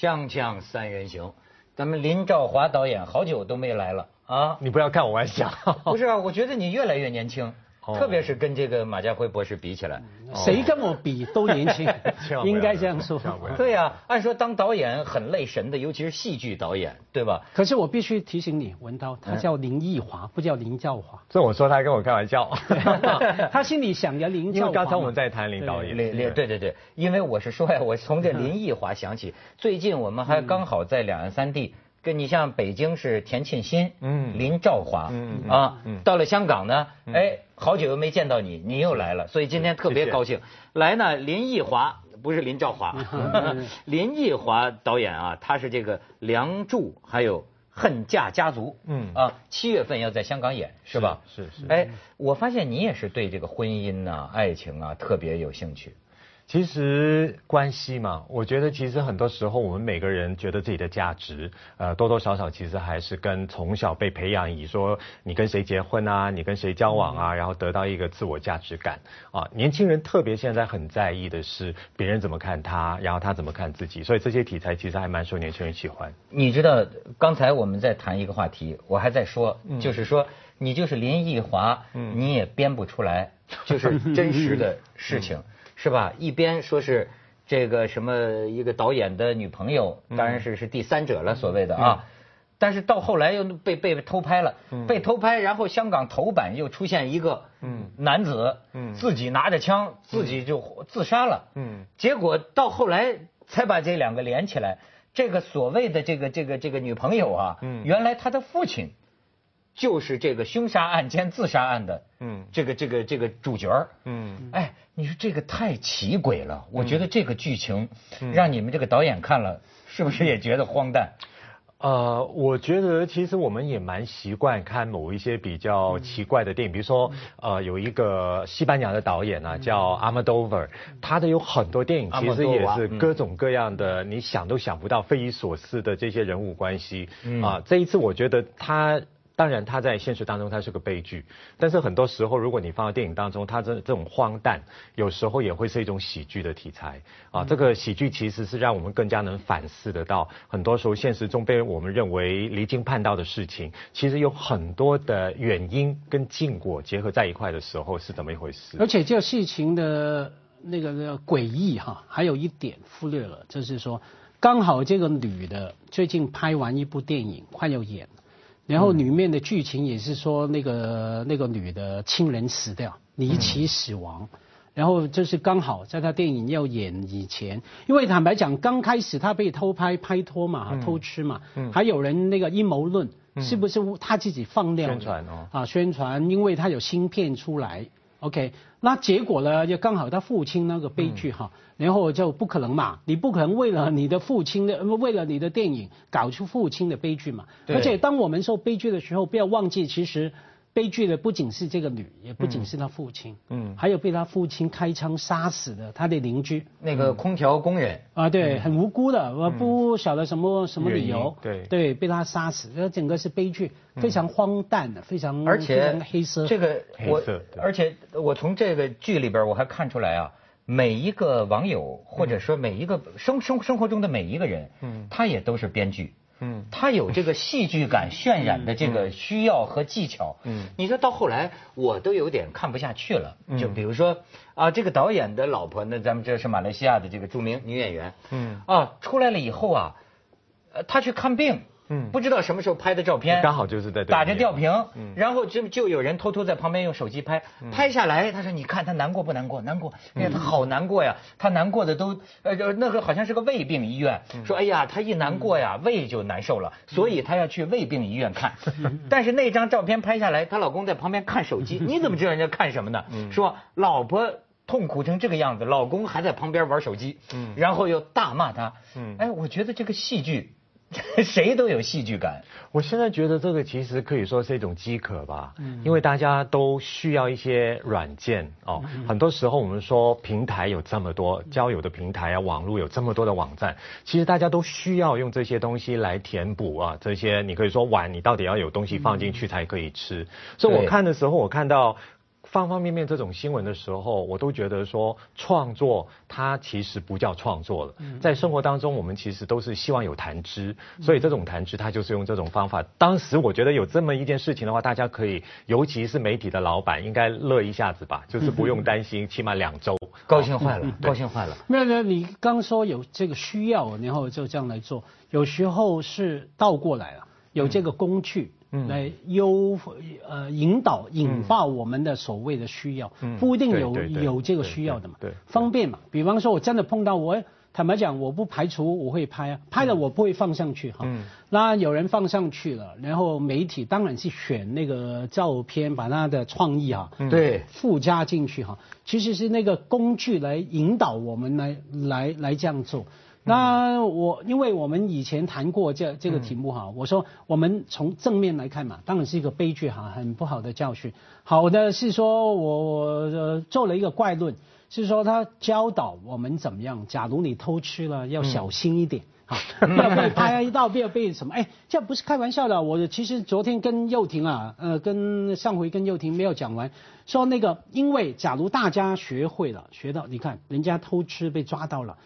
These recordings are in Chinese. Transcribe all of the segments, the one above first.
锵锵三人行，咱们林兆华导演好久都没来了啊！你不要看我玩笑，不是啊，我觉得你越来越年轻，特别是跟这个马家辉博士比起来。谁跟我比都年轻，应该这样说。对呀，按说当导演很累神的，尤其是戏剧导演，对吧？可是我必须提醒你，文涛，他叫林奕华，不叫林兆华。这我说他跟我开玩笑，他心里想着林教华。因为刚才我们在谈林导演，林林对对对，因为我是说呀，我从这林奕华想起，最近我们还刚好在两岸三地。跟你像北京是田沁鑫，嗯，林兆华，嗯啊，到了香港呢，哎，好久又没见到你，你又来了，所以今天特别高兴。来呢，林奕华不是林兆华，林奕华导演啊，他是这个《梁祝》还有《恨嫁家族》，嗯啊，七月份要在香港演，是吧？是是。哎，我发现你也是对这个婚姻呐、爱情啊特别有兴趣。其实关系嘛，我觉得其实很多时候我们每个人觉得自己的价值，呃，多多少少其实还是跟从小被培养以说你跟谁结婚啊，你跟谁交往啊，然后得到一个自我价值感啊。年轻人特别现在很在意的是别人怎么看他，然后他怎么看自己，所以这些题材其实还蛮受年轻人喜欢。你知道刚才我们在谈一个话题，我还在说，就是说你就是林奕华，你也编不出来，就是真实的事情。是吧？一边说是这个什么一个导演的女朋友，当然是是第三者了，所谓的啊。但是到后来又被被偷拍了，被偷拍，然后香港头版又出现一个男子，自己拿着枪自己就自杀了。结果到后来才把这两个连起来，这个所谓的这个这个这个女朋友啊，原来他的父亲。就是这个凶杀案兼自杀案的，嗯，这个这个这个主角嗯，哎，你说这个太奇诡了，我觉得这个剧情让你们这个导演看了，是不是也觉得荒诞？呃，我觉得其实我们也蛮习惯看某一些比较奇怪的电影，比如说呃，有一个西班牙的导演呢叫阿莫多瓦，他的有很多电影其实也是各种各样的，你想都想不到、匪夷所思的这些人物关系啊。这一次我觉得他。当然，他在现实当中他是个悲剧，但是很多时候，如果你放到电影当中，他这这种荒诞，有时候也会是一种喜剧的题材啊。这个喜剧其实是让我们更加能反思得到，很多时候现实中被我们认为离经叛道的事情，其实有很多的原因跟禁果结合在一块的时候是怎么一回事。而且这个事情的那个那个诡异哈，还有一点忽略了，就是说刚好这个女的最近拍完一部电影，快要演。然后里面的剧情也是说那个那个女的亲人死掉，离奇死亡，然后就是刚好在他电影要演以前，因为坦白讲，刚开始他被偷拍拍拖嘛，偷吃嘛，还有人那个阴谋论，是不是他自己放料宣传哦。啊宣传，因为他有芯片出来。OK，那结果呢？就刚好他父亲那个悲剧哈，然后就不可能嘛，你不可能为了你的父亲的，为了你的电影搞出父亲的悲剧嘛。而且当我们说悲剧的时候，不要忘记其实。悲剧的不仅是这个女，也不仅是她父亲，嗯，还有被她父亲开枪杀死的她的邻居，那个空调工人。啊，对，很无辜的，我不晓得什么什么理由，对，对，被他杀死，这整个是悲剧，非常荒诞的，非常而且黑色，这个我，而且我从这个剧里边我还看出来啊，每一个网友或者说每一个生生生活中的每一个人，嗯，他也都是编剧。嗯，他有这个戏剧感渲染的这个需要和技巧。嗯，你说到后来我都有点看不下去了。就比如说啊，这个导演的老婆，呢咱们这是马来西亚的这个著名女演员。嗯，啊，出来了以后啊，呃，她去看病。嗯，不知道什么时候拍的照片，刚好就是在打着吊瓶，嗯，然后就就有人偷偷在旁边用手机拍，拍下来，他说：“你看他难过不难过？难过，哎呀，他好难过呀，他难过的都，呃，那个好像是个胃病医院，说，哎呀，他一难过呀，胃就难受了，所以他要去胃病医院看。但是那张照片拍下来，她老公在旁边看手机，你怎么知道人家看什么呢？说老婆痛苦成这个样子，老公还在旁边玩手机，嗯，然后又大骂他，嗯，哎，我觉得这个戏剧。谁都有戏剧感。我现在觉得这个其实可以说是一种饥渴吧，因为大家都需要一些软件哦。很多时候我们说平台有这么多交友的平台啊，网络有这么多的网站，其实大家都需要用这些东西来填补啊。这些你可以说碗，你到底要有东西放进去才可以吃。所以我看的时候，我看到。方方面面这种新闻的时候，我都觉得说创作它其实不叫创作了。在生活当中，我们其实都是希望有谈资，所以这种谈资它就是用这种方法。当时我觉得有这么一件事情的话，大家可以，尤其是媒体的老板应该乐一下子吧，就是不用担心，起码两周。高兴坏了，高兴坏了。没有没有，你刚说有这个需要，然后就这样来做，有时候是倒过来了，有这个工具。来优呃引导引发我们的所谓的需要，不一定有有这个需要的嘛，方便嘛。比方说，我真的碰到我，坦白讲，我不排除我会拍啊，拍了我不会放上去哈。那有人放上去了，然后媒体当然是选那个照片，把他的创意啊，对，附加进去哈。其实是那个工具来引导我们来来来这样做。那我因为我们以前谈过这这个题目哈，我说我们从正面来看嘛，当然是一个悲剧哈，很不好的教训。好的是说我我做了一个怪论，是说他教导我们怎么样，假如你偷吃了要小心一点啊，不要被拍到，不要被什么，哎，这不是开玩笑的。我其实昨天跟幼婷啊，呃，跟上回跟幼婷没有讲完，说那个因为假如大家学会了，学到你看人家偷吃被抓到了。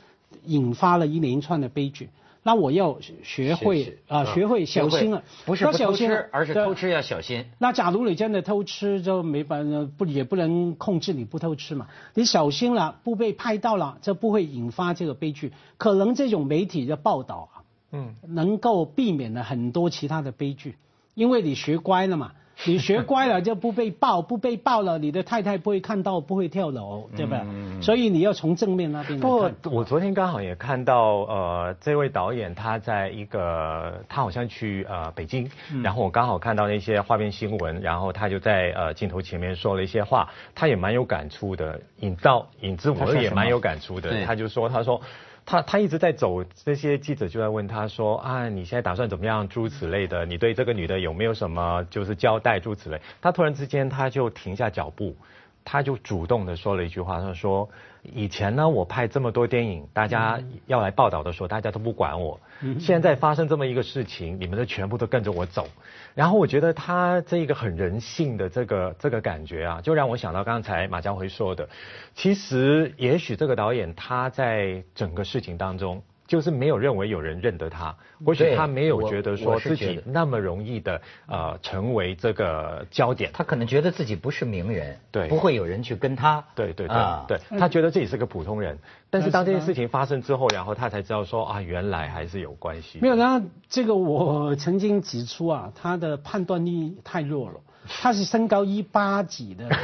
引发了一连串的悲剧，那我要学会啊，学会小心了，不是不偷吃，而是偷吃要小心。那假如你真的偷吃，就没办法不也不能控制你不偷吃嘛？你小心了，不被拍到了，就不会引发这个悲剧。可能这种媒体的报道啊，嗯，能够避免了很多其他的悲剧，因为你学乖了嘛。你学乖了就不被爆，不被爆了，你的太太不会看到，不会跳楼，对吧？所以你要从正面那边。不，我昨天刚好也看到，呃，这位导演他在一个，他好像去呃北京，然后我刚好看到那些画面新闻，然后他就在呃镜头前面说了一些话，他也蛮有感触的，引到引致我也蛮有感触的，他就说，他说。他他一直在走，这些记者就在问他说啊，你现在打算怎么样？诸此类的，你对这个女的有没有什么就是交代？诸此类，他突然之间他就停下脚步，他就主动的说了一句话，他说。以前呢，我拍这么多电影，大家要来报道的时候，大家都不管我。现在发生这么一个事情，你们都全部都跟着我走。然后我觉得他这一个很人性的这个这个感觉啊，就让我想到刚才马家辉说的，其实也许这个导演他在整个事情当中。就是没有认为有人认得他，或许他没有觉得说自己那么容易的呃成为这个焦点。他可能觉得自己不是名人，对，不会有人去跟他。对对对对，他觉得自己是个普通人。但是当这件事情发生之后，然后他才知道说啊，原来还是有关系。没有，那这个我曾经指出啊，他的判断力太弱了。他是身高一八几的人，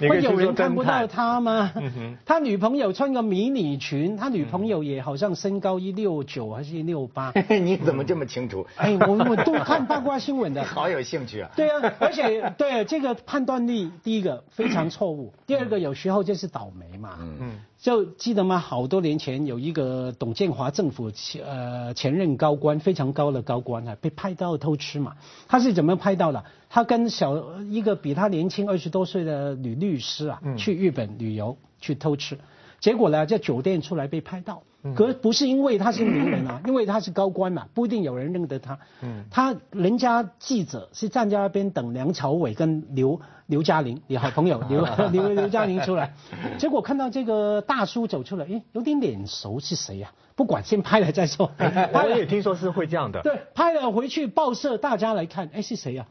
会有人看不到他吗？他女朋友穿个迷你裙，他女朋友也好像身高一六九还是一六八？你怎么这么清楚？哎，我我都看八卦新闻的，好有兴趣啊！对啊，而且对这个判断力，第一个非常错误，第二个有时候就是倒霉嘛。嗯。就记得吗？好多年前有一个董建华政府前呃前任高官，非常高的高官啊，被拍到偷吃嘛。他是怎么拍到的？他跟小一个比他年轻二十多岁的女律师啊，去日本旅游去偷吃，结果呢在酒店出来被拍到。可不是因为他是名人啊，因为他是高官嘛，不一定有人认得他。嗯，他人家记者是站在那边等梁朝伟跟刘刘嘉玲，你好朋友 刘刘刘嘉玲出来，结果看到这个大叔走出来，诶，有点脸熟，是谁呀？不管，先拍了再说。我也听说是会这样的。对，拍了回去报社，大家来看，哎，是谁呀？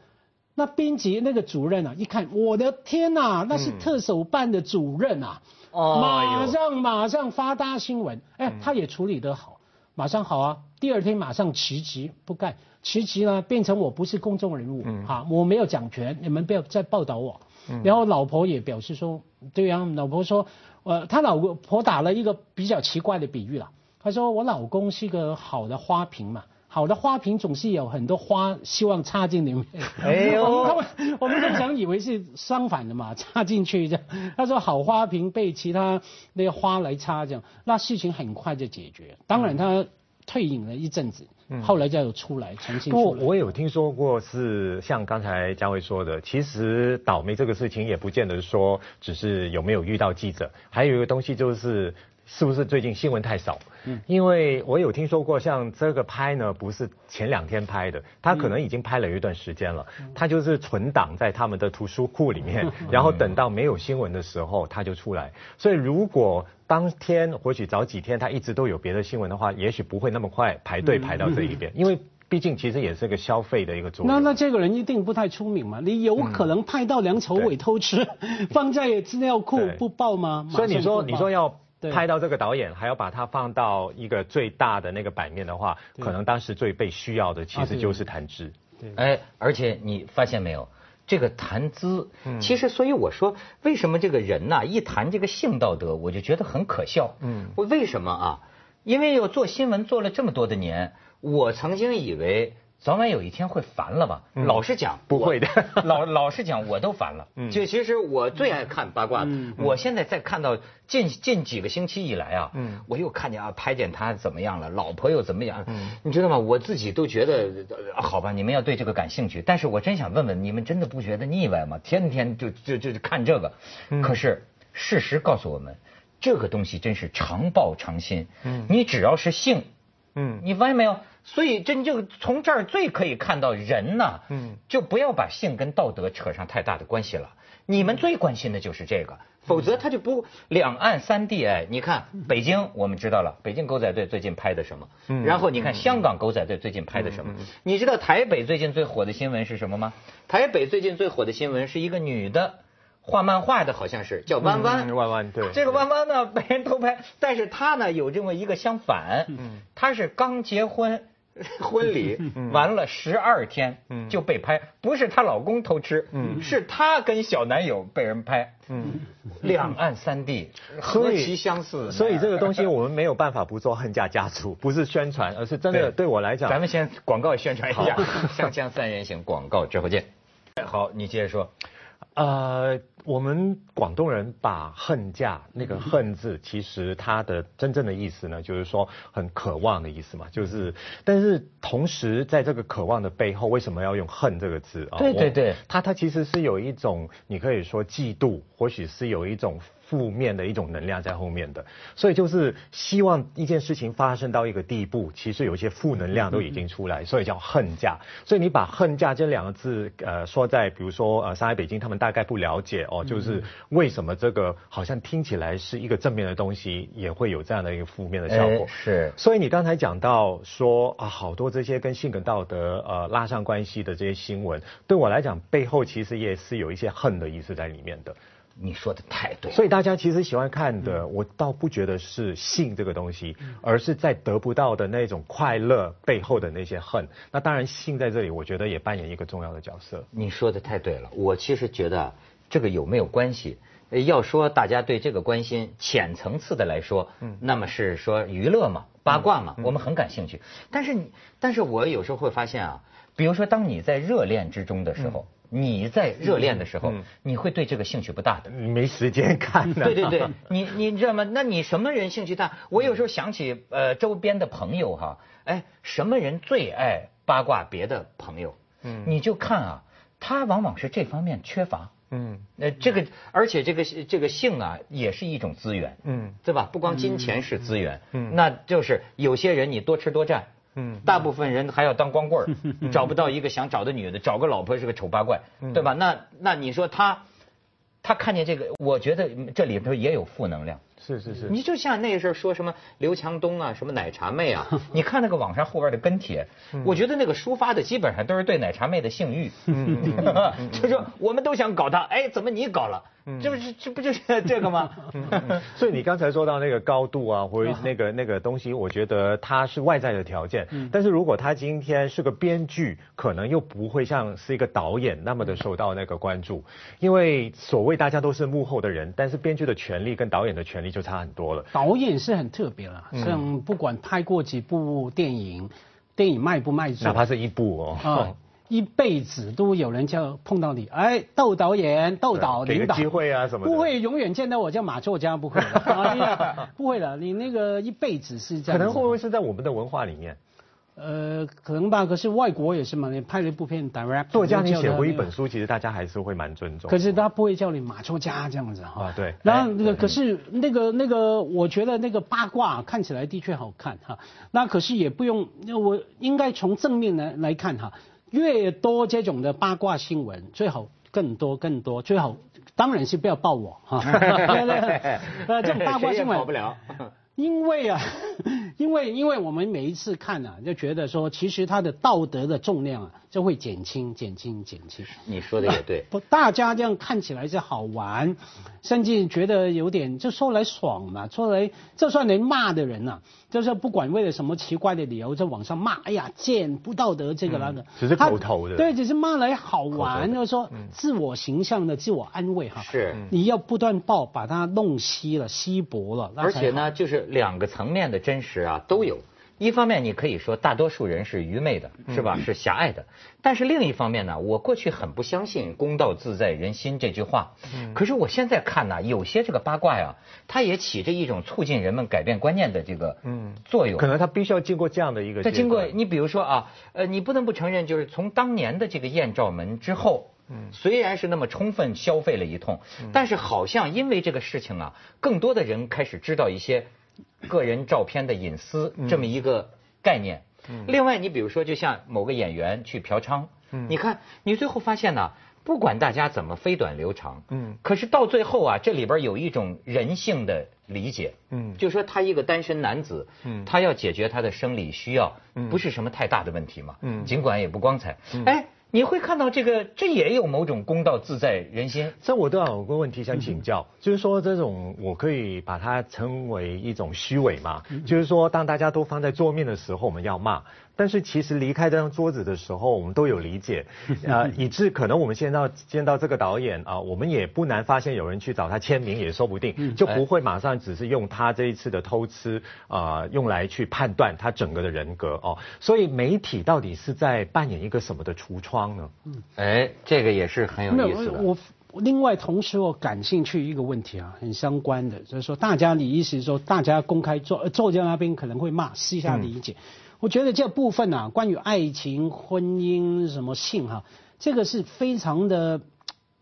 那编辑那个主任啊，一看，我的天呐，那是特首办的主任啊。马上马上发大新闻，哎，他也处理得好，马上好啊，第二天马上辞职。不干，辞职呢变成我不是公众人物，哈，我没有讲权，你们不要再报道我。然后老婆也表示说，对呀，老婆说，呃，他老婆打了一个比较奇怪的比喻了，她说我老公是一个好的花瓶嘛。好的花瓶总是有很多花，希望插进里面。哎呦，我们我们通常以为是相反的嘛，插进去这样。他说好花瓶被其他那个花来插这样，那事情很快就解决。当然他退隐了一阵子，后来再有出来重新。不，我有听说过是像刚才嘉伟说的，其实倒霉这个事情也不见得说只是有没有遇到记者，还有一个东西就是。是不是最近新闻太少？嗯，因为我有听说过，像这个拍呢，不是前两天拍的，他可能已经拍了一段时间了，他就是存档在他们的图书库里面，然后等到没有新闻的时候他就出来。所以如果当天或许早几天他一直都有别的新闻的话，也许不会那么快排队排到这一边，因为。毕竟其实也是个消费的一个作用。那那这个人一定不太聪明嘛？你有可能拍到梁朝伟偷吃，放在资料库不报吗？所以你说你说要拍到这个导演，还要把它放到一个最大的那个版面的话，可能当时最被需要的其实就是谈资。哎，而且你发现没有，这个谈资，其实所以我说，为什么这个人呐一谈这个性道德，我就觉得很可笑。嗯，我为什么啊？因为要做新闻做了这么多的年。我曾经以为早晚有一天会烦了吧？老实讲，不会的。老老实讲，我都烦了。就其实我最爱看八卦。我现在在看到近近几个星期以来啊，我又看见啊，拍见他怎么样了，老婆又怎么样？你知道吗？我自己都觉得好吧。你们要对这个感兴趣，但是我真想问问，你们真的不觉得腻歪吗？天天就就就看这个。可是事实告诉我们，这个东西真是常报常新。你只要是性，嗯，你发现没有？所以真就从这儿最可以看到人呢，嗯，就不要把性跟道德扯上太大的关系了。你们最关心的就是这个，否则他就不两岸三地哎。你看北京，我们知道了，北京狗仔队最近拍的什么？嗯，然后你看香港狗仔队最近拍的什么？你知道台北最近最火的新闻是什么吗？台北最近最火的新闻是一个女的。画漫画的好像是叫弯弯，弯弯对。这个弯弯呢被人偷拍，但是她呢有这么一个相反，她是刚结婚，婚礼完了十二天就被拍，不是她老公偷吃，是她跟小男友被人拍。两岸三地何其相似，所以这个东西我们没有办法不做恨嫁家族，不是宣传，而是真的对我来讲。咱们先广告宣传一下，锵锵三人行广告之后见。好，你接着说。呃，我们广东人把“恨嫁”那个“恨”字，其实它的真正的意思呢，就是说很渴望的意思嘛。就是，但是同时在这个渴望的背后，为什么要用“恨”这个字啊？对对对，它它其实是有一种，你可以说嫉妒，或许是有一种。负面的一种能量在后面的，所以就是希望一件事情发生到一个地步，其实有一些负能量都已经出来，所以叫恨嫁。所以你把恨嫁这两个字，呃，说在比如说呃上海、北京，他们大概不了解哦，就是为什么这个好像听起来是一个正面的东西，也会有这样的一个负面的效果。是。所以你刚才讲到说啊，好多这些跟性格道德呃拉上关系的这些新闻，对我来讲背后其实也是有一些恨的意思在里面的。你说的太对，所以大家其实喜欢看的，我倒不觉得是性这个东西，而是在得不到的那种快乐背后的那些恨。那当然，性在这里，我觉得也扮演一个重要的角色。你说的太对了，我其实觉得这个有没有关系？要说大家对这个关心，浅层次的来说，嗯，那么是说娱乐嘛，八卦嘛，我们很感兴趣。但是你，但是我有时候会发现啊，比如说当你在热恋之中的时候。你在热恋的时候，你会对这个兴趣不大的，没时间看。对 对对，你你知道吗？那你什么人兴趣大？我有时候想起呃周边的朋友哈，哎，什么人最爱八卦别的朋友？嗯，你就看啊，他往往是这方面缺乏。嗯，那这个而且这个这个性啊也是一种资源。嗯，对吧？不光金钱是资源，嗯，那就是有些人你多吃多占。嗯，大部分人还要当光棍儿，找不到一个想找的女的，找个老婆是个丑八怪，对吧？那那你说他，他看见这个，我觉得这里头也有负能量。是是是，你就像那时候说什么刘强东啊，什么奶茶妹啊，你看那个网上后边的跟帖，我觉得那个抒发的基本上都是对奶茶妹的性欲，就说我们都想搞她，哎，怎么你搞了？这不是这不就是这个吗？所以你刚才说到那个高度啊，或者那个那个东西，我觉得它是外在的条件。但是如果他今天是个编剧，可能又不会像是一个导演那么的受到那个关注，因为所谓大家都是幕后的人，但是编剧的权利跟导演的权利就差很多了。导演是很特别了，像不管拍过几部电影，电影卖不卖座，哪怕是一部哦。一辈子都有人叫碰到你，哎，窦导演、窦导领导，机会啊什么？不会永远见到我叫马作家，不会的，不会了。你那个一辈子是这样。可能会不会是在我们的文化里面？呃，可能吧。可是外国也是嘛，你拍了一部片，direct 作家你写过一本书，其实大家还是会蛮尊重。可是他不会叫你马作家这样子哈。啊，对。然后那个，可是那个那个，我觉得那个八卦看起来的确好看哈。那可是也不用，我应该从正面来来看哈。越多这种的八卦新闻，最好更多更多，最好当然是不要报我哈。呃，这种八卦新闻跑不了。因为啊，因为因为我们每一次看啊，就觉得说，其实他的道德的重量啊，就会减轻、减轻、减轻。你说的也对。不，大家这样看起来是好玩，甚至觉得有点就说来爽嘛，说来就算连骂的人呐，就是不管为了什么奇怪的理由在网上骂，哎呀贱不道德这个那个，只是口头的。对，只是骂来好玩，就是说自我形象的自我安慰哈。是。你要不断爆，把它弄稀了、稀薄了。而且呢，就是。两个层面的真实啊都有，一方面你可以说大多数人是愚昧的，是吧？是狭隘的。但是另一方面呢，我过去很不相信“公道自在人心”这句话。嗯。可是我现在看呢，有些这个八卦呀，它也起着一种促进人们改变观念的这个嗯作用。可能它必须要经过这样的一个。它经过你比如说啊，呃，你不能不承认，就是从当年的这个艳照门之后，嗯，虽然是那么充分消费了一通，但是好像因为这个事情啊，更多的人开始知道一些。个人照片的隐私这么一个概念。另外，你比如说，就像某个演员去嫖娼，你看，你最后发现呢，不管大家怎么飞短流长，嗯，可是到最后啊，这里边有一种人性的理解，嗯，就说他一个单身男子，嗯，他要解决他的生理需要，不是什么太大的问题嘛，嗯，尽管也不光彩，哎。你会看到这个，这也有某种公道自在人心。这我都有个问题想请教，就是说这种我可以把它称为一种虚伪嘛？就是说当大家都放在桌面的时候，我们要骂。但是其实离开这张桌子的时候，我们都有理解，啊，以致可能我们见到见到这个导演啊，我们也不难发现有人去找他签名，也说不定，就不会马上只是用他这一次的偷吃啊，用来去判断他整个的人格哦。所以媒体到底是在扮演一个什么的橱窗呢？嗯，哎，这个也是很有意思的。我另外同时我感兴趣一个问题啊，很相关的，就是说大家你意思是说大家公开作作家那边可能会骂，私下理解。我觉得这部分啊，关于爱情、婚姻、什么性哈，这个是非常的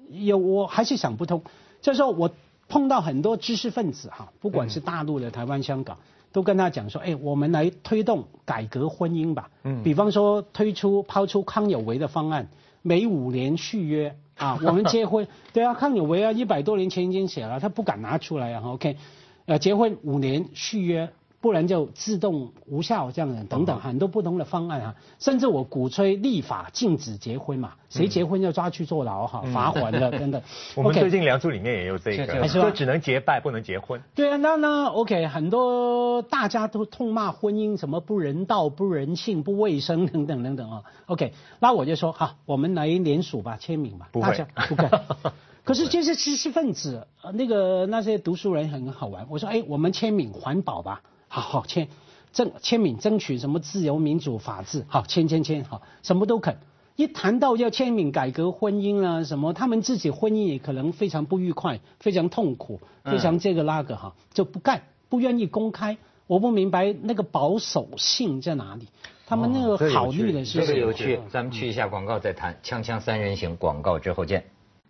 有，我还是想不通。就是说我碰到很多知识分子哈，不管是大陆的、台湾、香港，都跟他讲说，哎，我们来推动改革婚姻吧。嗯。比方说推出抛出康有为的方案，每五年续约啊，我们结婚。对啊，康有为啊，一百多年前已经写了，他不敢拿出来啊。OK，呃，结婚五年续约。不然就自动无效这样的等等很多不同的方案啊，甚至我鼓吹立法禁止结婚嘛，谁结婚要抓去坐牢哈，罚款的 等等。我们最近梁祝里面也有这个，说只能结拜不能结婚。对啊，那那 OK，很多大家都痛骂婚姻什么不人道、不人性、不卫生等等等等啊。OK，那我就说好，我们来联署吧，签名吧，大家不敢。可是这些知识分子，那个那些读书人很好玩，我说哎，我们签名环保吧。好好签，争签名争取什么自由民主法治？好签签签，好什么都肯。一谈到要签名改革婚姻啊什么，他们自己婚姻也可能非常不愉快，非常痛苦，非常这个那个哈，就不干，不愿意公开。我不明白那个保守性在哪里，他们那个考虑的是这个有趣。咱们去一下广告再谈。锵锵三人行，广告之后见。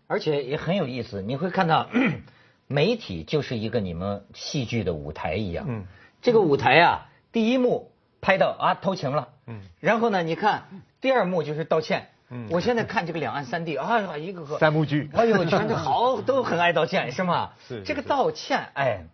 而且也很有意思，你会看到 媒体就是一个你们戏剧的舞台一样。嗯。这个舞台啊，第一幕拍到啊偷情了，嗯，然后呢，你看第二幕就是道歉，嗯，我现在看这个两岸三地啊，一个个。三幕剧，哎呦，全都好，都很爱道歉，是吗？是。这个道歉，哎，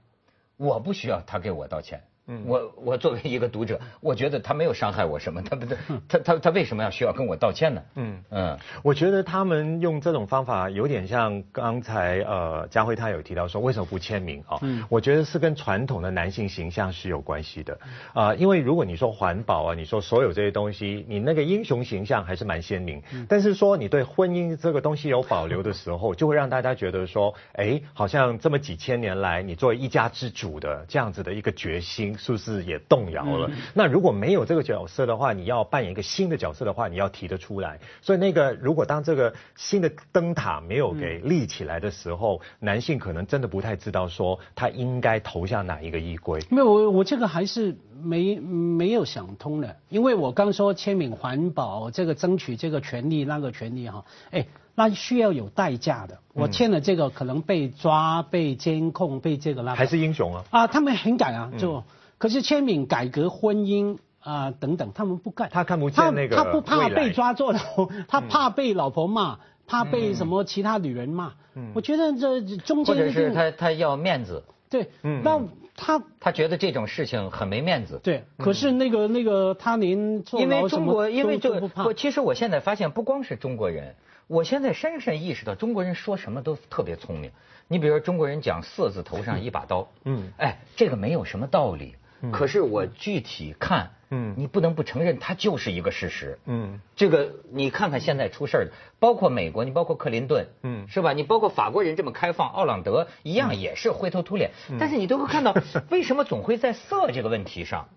我不需要他给我道歉。我我作为一个读者，我觉得他没有伤害我什么，他不他他他他为什么要需要跟我道歉呢？嗯嗯，我觉得他们用这种方法有点像刚才呃佳慧他有提到说为什么不签名啊？嗯，我觉得是跟传统的男性形象是有关系的啊，因为如果你说环保啊，你说所有这些东西，你那个英雄形象还是蛮鲜明，但是说你对婚姻这个东西有保留的时候，就会让大家觉得说，哎，好像这么几千年来，你作为一家之主的这样子的一个决心。是不是也动摇了？那如果没有这个角色的话，你要扮演一个新的角色的话，你要提得出来。所以那个如果当这个新的灯塔没有给立起来的时候，男性可能真的不太知道说他应该投向哪一个衣柜。没有，我我这个还是没没有想通的，因为我刚说签名环保，这个争取这个权利那个权利哈，哎。那需要有代价的，我签了这个可能被抓、被监控、被这个那。还是英雄啊！啊，他们很敢啊，就可是签名改革婚姻啊等等，他们不干。他看不见那个他不怕被抓坐牢，他怕被老婆骂，怕被什么其他女人骂。嗯，我觉得这中间。或者是他他要面子。对，那他他觉得这种事情很没面子。对，可是那个那个他连因为中国因为不怕。其实我现在发现，不光是中国人。我现在深深意识到，中国人说什么都特别聪明。你比如说，中国人讲“色字头上一把刀”，嗯，哎，这个没有什么道理。可是我具体看，嗯，你不能不承认，它就是一个事实。嗯，这个你看看现在出事儿的，包括美国，你包括克林顿，嗯，是吧？你包括法国人这么开放，奥朗德一样也是灰头土脸。但是你都会看到，为什么总会在色这个问题上？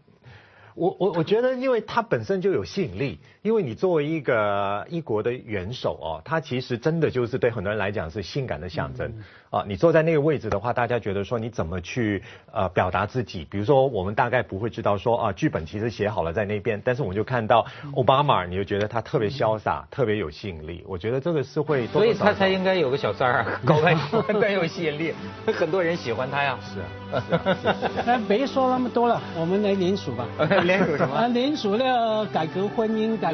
我我我觉得，因为它本身就有吸引力。因为你作为一个一国的元首哦，他其实真的就是对很多人来讲是性感的象征啊。你坐在那个位置的话，大家觉得说你怎么去呃表达自己？比如说，我们大概不会知道说啊，剧本其实写好了在那边，但是我们就看到奥巴马，你就觉得他特别潇洒，特别有吸引力。我觉得这个是会，所以他才应该有个小三儿，搞外交更有吸引力，很多人喜欢他呀。是啊，那 别说那么多了，我们来联署吧。联署什么？联署那改革婚姻改。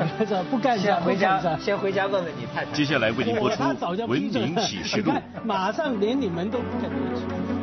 不干先回家，先回家问问你太太。接下来为您播出《文明启示录》。马上连你们都不肯。